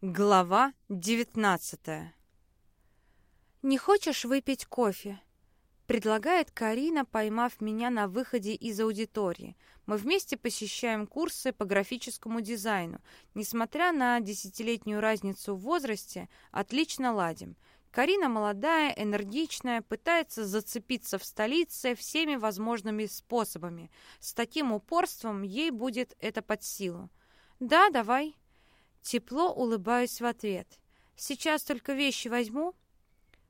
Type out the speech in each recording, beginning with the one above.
Глава девятнадцатая «Не хочешь выпить кофе?» Предлагает Карина, поймав меня на выходе из аудитории. Мы вместе посещаем курсы по графическому дизайну. Несмотря на десятилетнюю разницу в возрасте, отлично ладим. Карина молодая, энергичная, пытается зацепиться в столице всеми возможными способами. С таким упорством ей будет это под силу. «Да, давай», Тепло улыбаюсь в ответ. Сейчас только вещи возьму.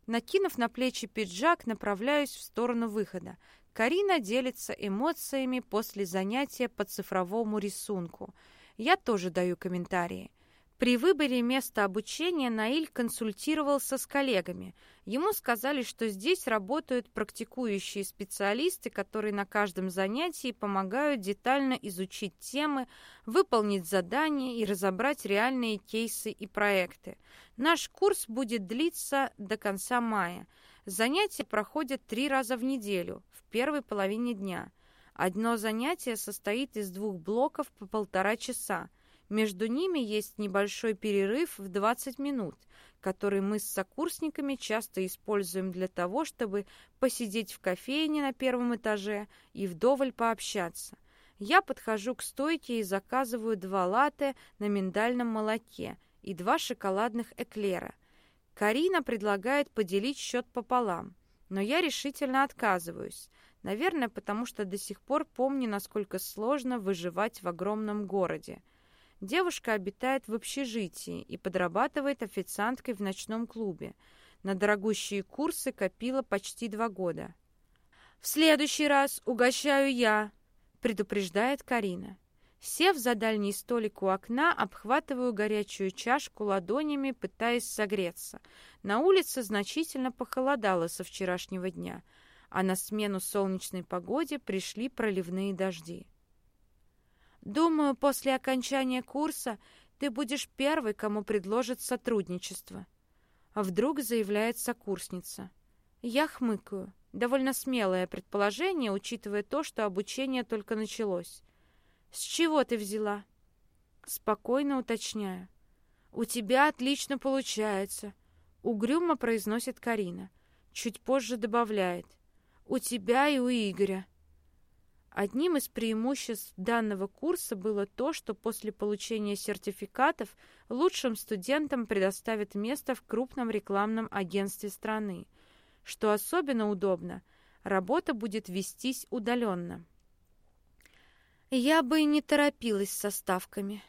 Накинув на плечи пиджак, направляюсь в сторону выхода. Карина делится эмоциями после занятия по цифровому рисунку. Я тоже даю комментарии. При выборе места обучения Наиль консультировался с коллегами. Ему сказали, что здесь работают практикующие специалисты, которые на каждом занятии помогают детально изучить темы, выполнить задания и разобрать реальные кейсы и проекты. Наш курс будет длиться до конца мая. Занятия проходят три раза в неделю, в первой половине дня. Одно занятие состоит из двух блоков по полтора часа. Между ними есть небольшой перерыв в 20 минут, который мы с сокурсниками часто используем для того, чтобы посидеть в кофейне на первом этаже и вдоволь пообщаться. Я подхожу к стойке и заказываю два латте на миндальном молоке и два шоколадных эклера. Карина предлагает поделить счет пополам, но я решительно отказываюсь. Наверное, потому что до сих пор помню, насколько сложно выживать в огромном городе. Девушка обитает в общежитии и подрабатывает официанткой в ночном клубе. На дорогущие курсы копила почти два года. «В следующий раз угощаю я», — предупреждает Карина. Сев за дальний столик у окна, обхватываю горячую чашку ладонями, пытаясь согреться. На улице значительно похолодало со вчерашнего дня, а на смену солнечной погоде пришли проливные дожди. Думаю, после окончания курса ты будешь первой, кому предложат сотрудничество. А вдруг заявляет сокурсница. Я хмыкаю. Довольно смелое предположение, учитывая то, что обучение только началось. С чего ты взяла? Спокойно уточняю. У тебя отлично получается. Угрюмо произносит Карина. Чуть позже добавляет. У тебя и у Игоря. Одним из преимуществ данного курса было то, что после получения сертификатов лучшим студентам предоставят место в крупном рекламном агентстве страны. Что особенно удобно, работа будет вестись удаленно. Я бы и не торопилась со ставками.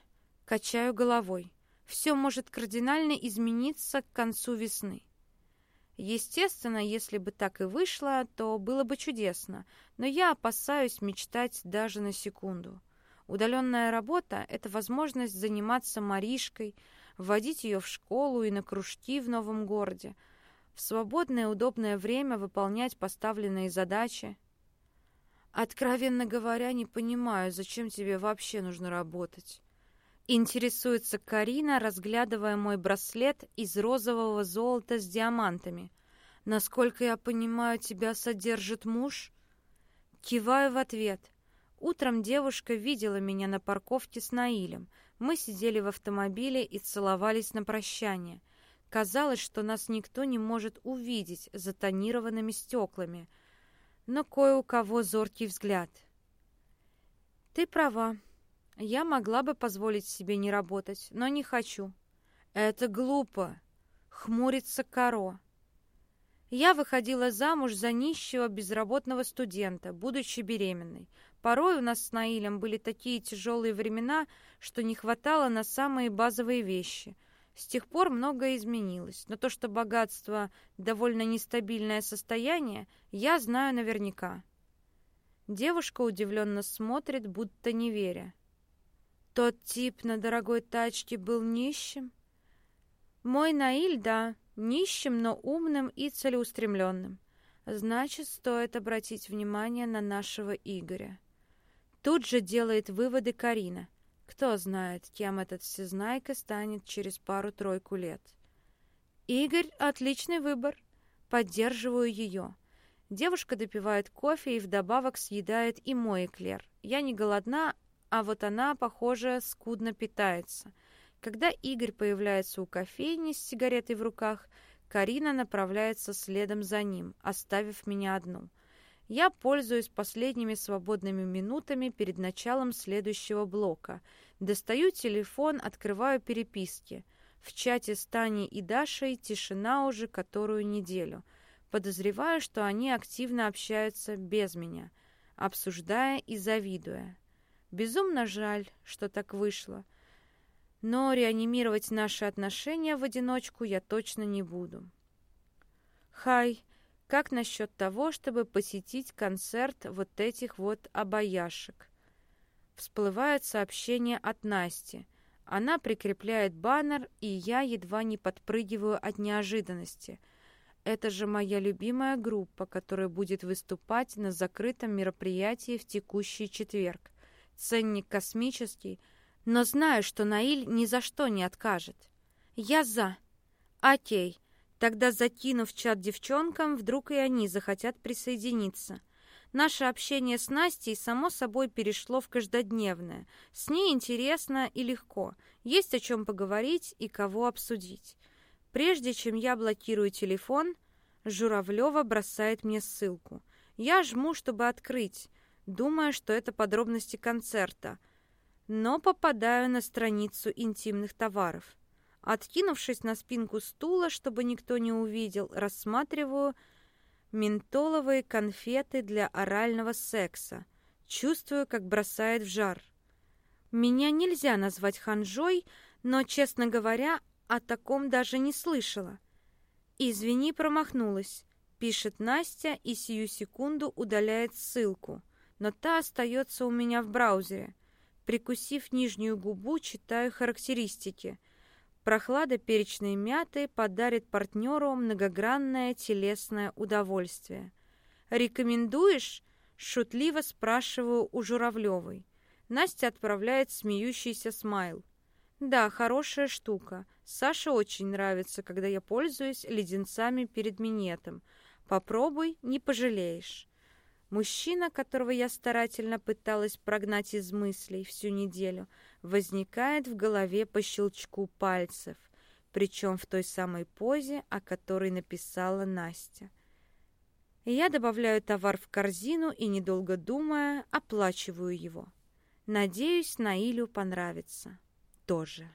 Качаю головой. Все может кардинально измениться к концу весны. Естественно, если бы так и вышло, то было бы чудесно, но я опасаюсь мечтать даже на секунду. Удаленная работа – это возможность заниматься Маришкой, вводить ее в школу и на кружки в новом городе, в свободное удобное время выполнять поставленные задачи. Откровенно говоря, не понимаю, зачем тебе вообще нужно работать. Интересуется Карина, разглядывая мой браслет из розового золота с диамантами. «Насколько я понимаю, тебя содержит муж?» Киваю в ответ. Утром девушка видела меня на парковке с Наилем. Мы сидели в автомобиле и целовались на прощание. Казалось, что нас никто не может увидеть за тонированными стеклами. Но кое у кого зоркий взгляд. «Ты права», я могла бы позволить себе не работать, но не хочу. Это глупо. Хмурится Каро. Я выходила замуж за нищего безработного студента, будучи беременной. Порой у нас с Наилем были такие тяжелые времена, что не хватало на самые базовые вещи. С тех пор многое изменилось, но то, что богатство – довольно нестабильное состояние, я знаю наверняка. Девушка удивленно смотрит, будто не веря. Тот тип на дорогой тачке был нищим? Мой Наиль, да, нищим, но умным и целеустремленным. Значит, стоит обратить внимание на нашего Игоря. Тут же делает выводы Карина. Кто знает, кем этот всезнайка станет через пару-тройку лет. Игорь — отличный выбор. Поддерживаю ее. Девушка допивает кофе и вдобавок съедает и мой эклер. Я не голодна, а вот она, похоже, скудно питается. Когда Игорь появляется у кофейни с сигаретой в руках, Карина направляется следом за ним, оставив меня одну. Я пользуюсь последними свободными минутами перед началом следующего блока. Достаю телефон, открываю переписки. В чате с Таней и Дашей тишина уже которую неделю. Подозреваю, что они активно общаются без меня, обсуждая и завидуя. Безумно жаль, что так вышло. Но реанимировать наши отношения в одиночку я точно не буду. Хай, как насчет того, чтобы посетить концерт вот этих вот обаяшек? Всплывает сообщение от Насти. Она прикрепляет баннер, и я едва не подпрыгиваю от неожиданности. Это же моя любимая группа, которая будет выступать на закрытом мероприятии в текущий четверг. Ценник космический — но знаю, что Наиль ни за что не откажет. Я за. Окей, тогда закину в чат девчонкам, вдруг и они захотят присоединиться. Наше общение с Настей, само собой, перешло в каждодневное. С ней интересно и легко. Есть о чем поговорить и кого обсудить. Прежде чем я блокирую телефон, Журавлева бросает мне ссылку. Я жму, чтобы открыть, думая, что это подробности концерта – но попадаю на страницу интимных товаров. Откинувшись на спинку стула, чтобы никто не увидел, рассматриваю ментоловые конфеты для орального секса. Чувствую, как бросает в жар. Меня нельзя назвать ханжой, но, честно говоря, о таком даже не слышала. «Извини, промахнулась», — пишет Настя и сию секунду удаляет ссылку, но та остается у меня в браузере. Прикусив нижнюю губу, читаю характеристики. Прохлада перечной мяты подарит партнеру многогранное телесное удовольствие. «Рекомендуешь?» – шутливо спрашиваю у Журавлевой. Настя отправляет смеющийся смайл. «Да, хорошая штука. Саше очень нравится, когда я пользуюсь леденцами перед минетом. Попробуй, не пожалеешь». Мужчина, которого я старательно пыталась прогнать из мыслей всю неделю, возникает в голове по щелчку пальцев, причем в той самой позе, о которой написала Настя. Я добавляю товар в корзину и, недолго думая, оплачиваю его. Надеюсь, Наилю понравится. Тоже.